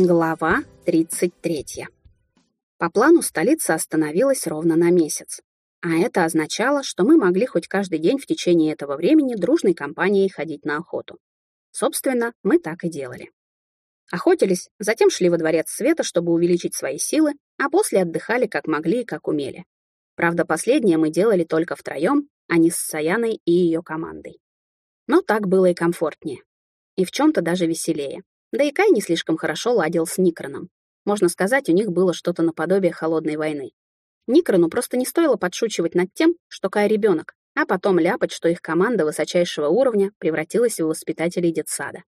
Глава 33. По плану столица остановилась ровно на месяц. А это означало, что мы могли хоть каждый день в течение этого времени дружной компанией ходить на охоту. Собственно, мы так и делали. Охотились, затем шли во дворец света, чтобы увеличить свои силы, а после отдыхали как могли и как умели. Правда, последнее мы делали только втроем, а не с Саяной и ее командой. Но так было и комфортнее. И в чем-то даже веселее. Да и Кай не слишком хорошо ладил с Никроном. Можно сказать, у них было что-то наподобие холодной войны. Никрону просто не стоило подшучивать над тем, что Кай ребенок, а потом ляпать, что их команда высочайшего уровня превратилась в воспитателей детсада.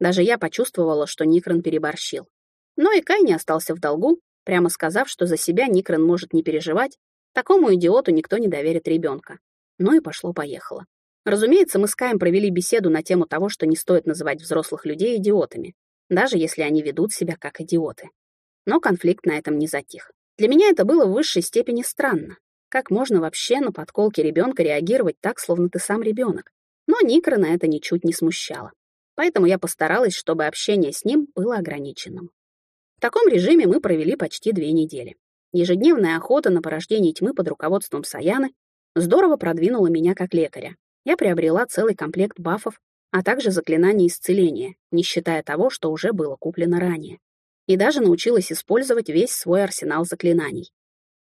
Даже я почувствовала, что Никрон переборщил. Но и Кай не остался в долгу, прямо сказав, что за себя Никрон может не переживать, такому идиоту никто не доверит ребенка. Ну и пошло-поехало. Разумеется, мы с Каем провели беседу на тему того, что не стоит называть взрослых людей идиотами, даже если они ведут себя как идиоты. Но конфликт на этом не затих. Для меня это было в высшей степени странно. Как можно вообще на подколке ребенка реагировать так, словно ты сам ребенок? Но Никра на это ничуть не смущало. Поэтому я постаралась, чтобы общение с ним было ограниченным. В таком режиме мы провели почти две недели. Ежедневная охота на порождение тьмы под руководством Саяны здорово продвинула меня как лекаря, я приобрела целый комплект бафов, а также заклинания исцеления, не считая того, что уже было куплено ранее. И даже научилась использовать весь свой арсенал заклинаний.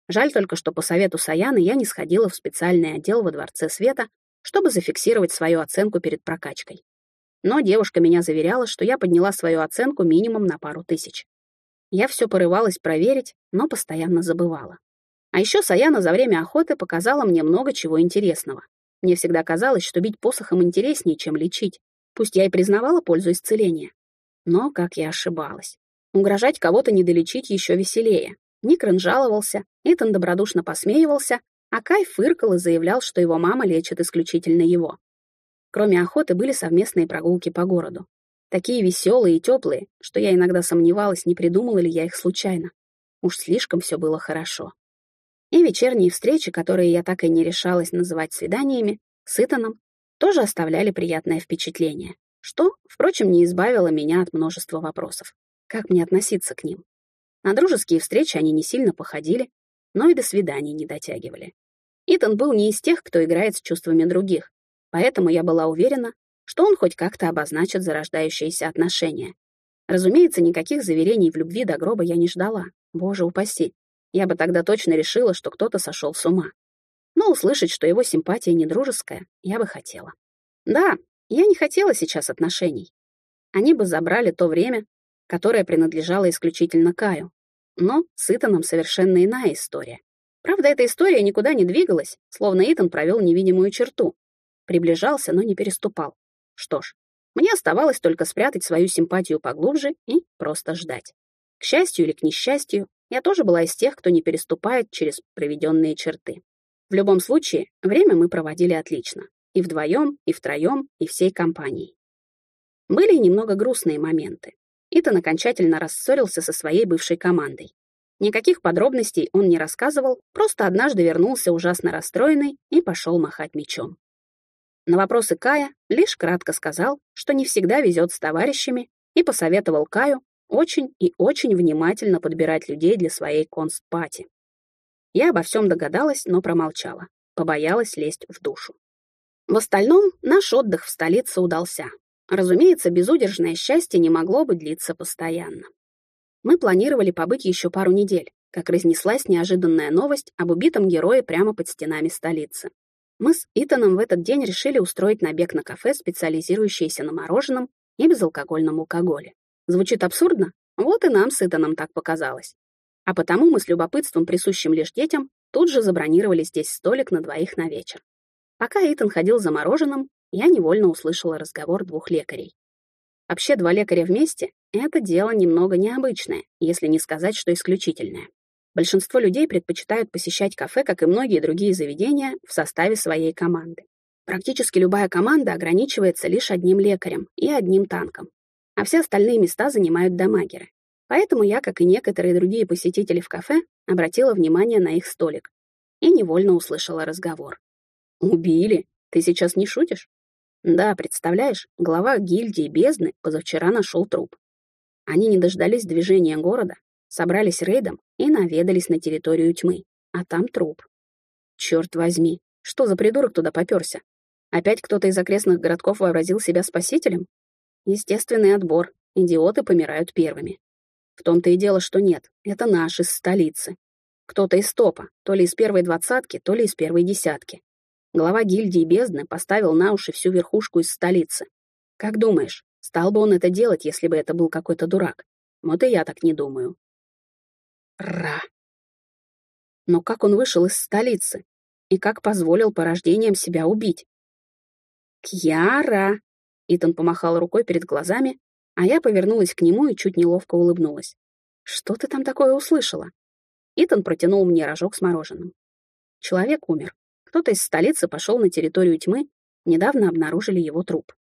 Жаль только, что по совету Саяны я не сходила в специальный отдел во Дворце Света, чтобы зафиксировать свою оценку перед прокачкой. Но девушка меня заверяла, что я подняла свою оценку минимум на пару тысяч. Я все порывалась проверить, но постоянно забывала. А еще Саяна за время охоты показала мне много чего интересного. Мне всегда казалось, что бить посохом интереснее, чем лечить. Пусть я и признавала пользу исцеления. Но как я ошибалась. Угрожать кого-то не долечить еще веселее. Никрон жаловался, Итан добродушно посмеивался, а Кай фыркал и заявлял, что его мама лечит исключительно его. Кроме охоты были совместные прогулки по городу. Такие веселые и теплые, что я иногда сомневалась, не придумала ли я их случайно. Уж слишком все было хорошо. И вечерние встречи, которые я так и не решалась называть свиданиями, с Итаном, тоже оставляли приятное впечатление, что, впрочем, не избавило меня от множества вопросов. Как мне относиться к ним? На дружеские встречи они не сильно походили, но и до свиданий не дотягивали. Итан был не из тех, кто играет с чувствами других, поэтому я была уверена, что он хоть как-то обозначит зарождающиеся отношения. Разумеется, никаких заверений в любви до гроба я не ждала, боже упаси. Я бы тогда точно решила, что кто-то сошел с ума. Но услышать, что его симпатия не дружеская, я бы хотела. Да, я не хотела сейчас отношений. Они бы забрали то время, которое принадлежало исключительно Каю. Но с Итаном совершенно иная история. Правда, эта история никуда не двигалась, словно Итан провел невидимую черту. Приближался, но не переступал. Что ж, мне оставалось только спрятать свою симпатию поглубже и просто ждать. К счастью или к несчастью, я тоже была из тех, кто не переступает через проведенные черты. В любом случае, время мы проводили отлично. И вдвоем, и втроем, и всей компанией. Были немного грустные моменты. Итан окончательно рассорился со своей бывшей командой. Никаких подробностей он не рассказывал, просто однажды вернулся ужасно расстроенный и пошел махать мечом. На вопросы Кая лишь кратко сказал, что не всегда везет с товарищами, и посоветовал Каю очень и очень внимательно подбирать людей для своей констпати. Я обо всем догадалась, но промолчала, побоялась лезть в душу. В остальном наш отдых в столице удался. Разумеется, безудержное счастье не могло бы длиться постоянно. Мы планировали побыть еще пару недель, как разнеслась неожиданная новость об убитом герое прямо под стенами столицы. Мы с Итаном в этот день решили устроить набег на кафе, специализирующееся на мороженом и безалкогольном алкоголе. Звучит абсурдно? Вот и нам с Итаном так показалось. А потому мы с любопытством, присущим лишь детям, тут же забронировали здесь столик на двоих на вечер. Пока Итан ходил за мороженым, я невольно услышала разговор двух лекарей. Вообще, два лекаря вместе — это дело немного необычное, если не сказать, что исключительное. Большинство людей предпочитают посещать кафе, как и многие другие заведения, в составе своей команды. Практически любая команда ограничивается лишь одним лекарем и одним танком а все остальные места занимают дамагеры. Поэтому я, как и некоторые другие посетители в кафе, обратила внимание на их столик и невольно услышала разговор. «Убили? Ты сейчас не шутишь?» «Да, представляешь, глава гильдии бездны позавчера нашел труп». Они не дождались движения города, собрались рейдом и наведались на территорию тьмы, а там труп. Черт возьми, что за придурок туда попёрся? Опять кто-то из окрестных городков вообразил себя спасителем? Естественный отбор, идиоты помирают первыми. В том-то и дело, что нет, это наш из столицы. Кто-то из топа, то ли из первой двадцатки, то ли из первой десятки. Глава гильдии бездны поставил на уши всю верхушку из столицы. Как думаешь, стал бы он это делать, если бы это был какой-то дурак? Вот и я так не думаю. Ра. Но как он вышел из столицы? И как позволил порождениям себя убить? «Кьяра!» Итан помахал рукой перед глазами, а я повернулась к нему и чуть неловко улыбнулась. «Что ты там такое услышала?» Итан протянул мне рожок с мороженым. Человек умер. Кто-то из столицы пошел на территорию тьмы, недавно обнаружили его труп.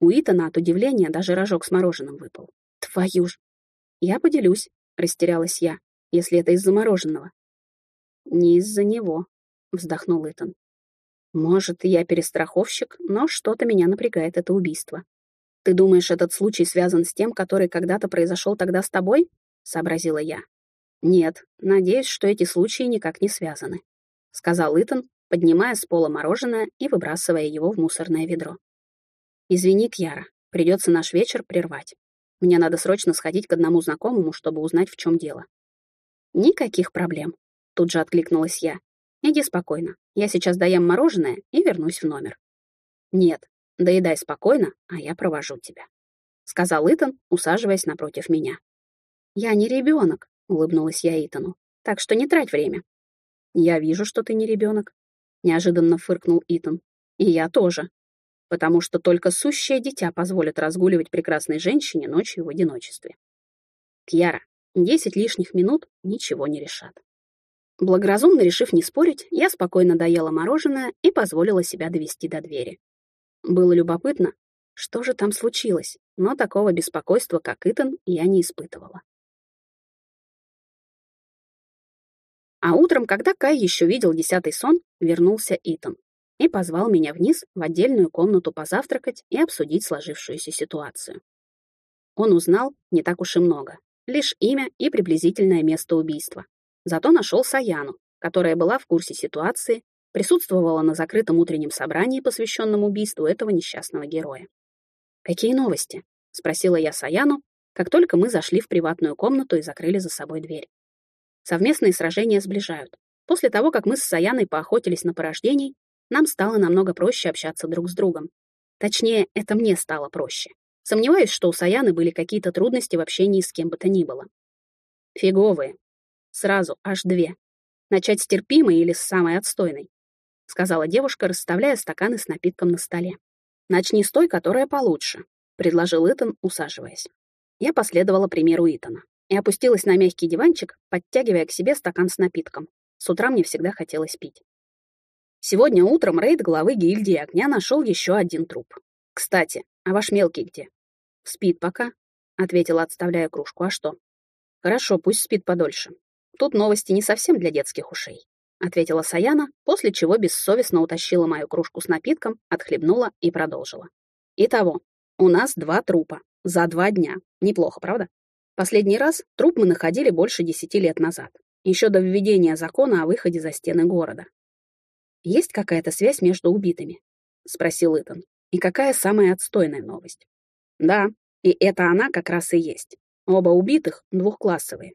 У Итана от удивления даже рожок с мороженым выпал. Твою ж! Я поделюсь, растерялась я, если это из-за мороженого. Не из-за него, вздохнул Итан. Может, я перестраховщик, но что-то меня напрягает это убийство. Ты думаешь, этот случай связан с тем, который когда-то произошел тогда с тобой? Сообразила я. Нет, надеюсь, что эти случаи никак не связаны, сказал Итан, поднимая с пола мороженое и выбрасывая его в мусорное ведро. «Извини, Кьяра, придется наш вечер прервать. Мне надо срочно сходить к одному знакомому, чтобы узнать, в чем дело». «Никаких проблем», — тут же откликнулась я. «Иди спокойно. Я сейчас доем мороженое и вернусь в номер». «Нет, доедай спокойно, а я провожу тебя», — сказал Итан, усаживаясь напротив меня. «Я не ребенок», — улыбнулась я Итану, «так что не трать время». «Я вижу, что ты не ребенок», — неожиданно фыркнул Итан. «И я тоже. Потому что только сущее дитя позволит разгуливать прекрасной женщине ночью в одиночестве. Кьяра, десять лишних минут ничего не решат». Благоразумно решив не спорить, я спокойно доела мороженое и позволила себя довести до двери. Было любопытно, что же там случилось, но такого беспокойства, как Итан, я не испытывала. А утром, когда Кай еще видел десятый сон, вернулся Итан и позвал меня вниз в отдельную комнату позавтракать и обсудить сложившуюся ситуацию. Он узнал не так уж и много, лишь имя и приблизительное место убийства. Зато нашел Саяну, которая была в курсе ситуации, присутствовала на закрытом утреннем собрании, посвященном убийству этого несчастного героя. «Какие новости?» — спросила я Саяну, как только мы зашли в приватную комнату и закрыли за собой дверь. Совместные сражения сближают. После того, как мы с Саяной поохотились на порождений, нам стало намного проще общаться друг с другом. Точнее, это мне стало проще. Сомневаюсь, что у Саяны были какие-то трудности в общении с кем бы то ни было. Фиговые. Сразу аж две. Начать с терпимой или с самой отстойной? Сказала девушка, расставляя стаканы с напитком на столе. Начни с той, которая получше, предложил Итан, усаживаясь. Я последовала примеру Итана и опустилась на мягкий диванчик, подтягивая к себе стакан с напитком. С утра мне всегда хотелось пить. Сегодня утром рейд главы гильдии огня нашел еще один труп. Кстати, а ваш мелкий где? Спит пока, ответила, отставляя кружку. А что? Хорошо, пусть спит подольше. Тут новости не совсем для детских ушей, ответила Саяна, после чего бессовестно утащила мою кружку с напитком, отхлебнула и продолжила. Итого, у нас два трупа за два дня. Неплохо, правда? Последний раз труп мы находили больше десяти лет назад, еще до введения закона о выходе за стены города. «Есть какая-то связь между убитыми?» — спросил Итан. «И какая самая отстойная новость?» «Да, и это она как раз и есть. Оба убитых двухклассовые.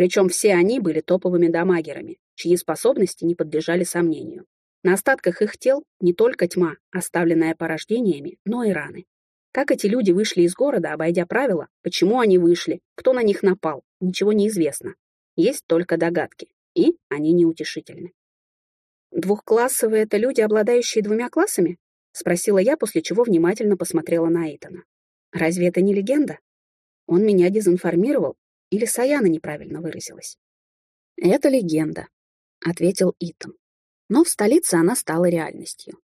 Причем все они были топовыми дамагерами, чьи способности не подлежали сомнению. На остатках их тел не только тьма, оставленная порождениями, но и раны. Как эти люди вышли из города, обойдя правила, почему они вышли, кто на них напал, ничего не известно. Есть только догадки, и они неутешительны. «Двухклассовые — это люди, обладающие двумя классами?» — спросила я, после чего внимательно посмотрела на Эйтона. «Разве это не легенда? Он меня дезинформировал, или Саяна неправильно выразилась?» «Это легенда», — ответил Итан. Но в столице она стала реальностью.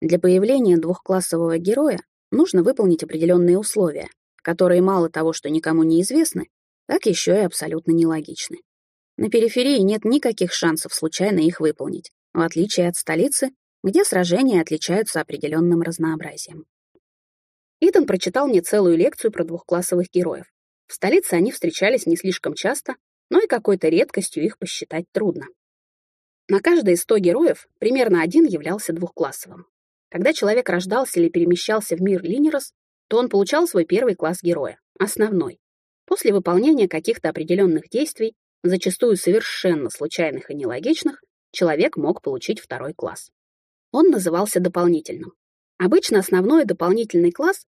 Для появления двухклассового героя нужно выполнить определенные условия, которые мало того, что никому не известны, так еще и абсолютно нелогичны. На периферии нет никаких шансов случайно их выполнить, в отличие от столицы, где сражения отличаются определенным разнообразием. Итан прочитал мне целую лекцию про двухклассовых героев. В столице они встречались не слишком часто, но и какой-то редкостью их посчитать трудно. На каждые 100 героев примерно один являлся двухклассовым. Когда человек рождался или перемещался в мир Линерос, то он получал свой первый класс героя, основной. После выполнения каких-то определенных действий, зачастую совершенно случайных и нелогичных, человек мог получить второй класс. Он назывался дополнительным. Обычно основной и дополнительный класс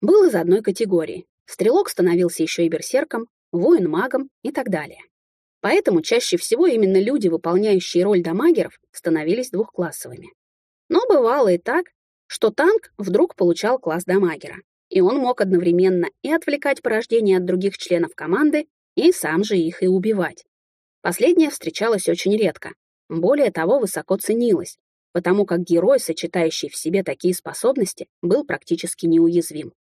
был из одной категории. Стрелок становился еще и берсерком, воин магом и так далее. Поэтому чаще всего именно люди, выполняющие роль дамагеров, становились двухклассовыми. Но бывало и так, что танк вдруг получал класс дамагера, и он мог одновременно и отвлекать порождение от других членов команды, и сам же их и убивать. Последнее встречалось очень редко, более того, высоко ценилось, потому как герой, сочетающий в себе такие способности, был практически неуязвим.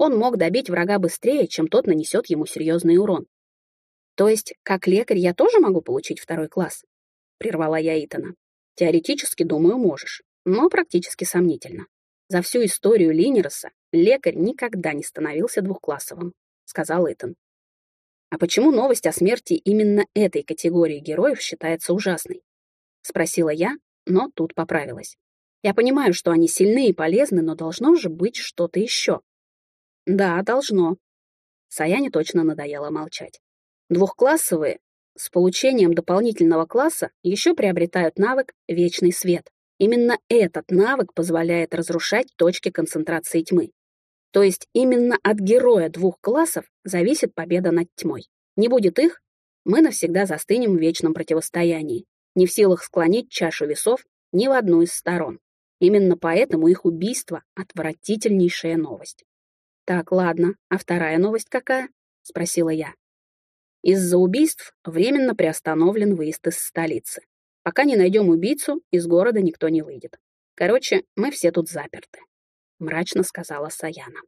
Он мог добить врага быстрее, чем тот нанесет ему серьезный урон. То есть, как лекарь я тоже могу получить второй класс? Прервала я Итана. Теоретически, думаю, можешь, но практически сомнительно. За всю историю Линероса лекарь никогда не становился двухклассовым, сказал Итан. А почему новость о смерти именно этой категории героев считается ужасной? Спросила я, но тут поправилась. Я понимаю, что они сильны и полезны, но должно же быть что-то еще. Да, должно. Саяне точно надоело молчать. Двухклассовые с получением дополнительного класса еще приобретают навык «Вечный свет». Именно этот навык позволяет разрушать точки концентрации тьмы. То есть именно от героя двух классов зависит победа над тьмой. Не будет их, мы навсегда застынем в вечном противостоянии, не в силах склонить чашу весов ни в одну из сторон. Именно поэтому их убийство — отвратительнейшая новость. «Так, ладно, а вторая новость какая?» — спросила я. Из-за убийств временно приостановлен выезд из столицы. Пока не найдем убийцу, из города никто не выйдет. Короче, мы все тут заперты», — мрачно сказала Саяна.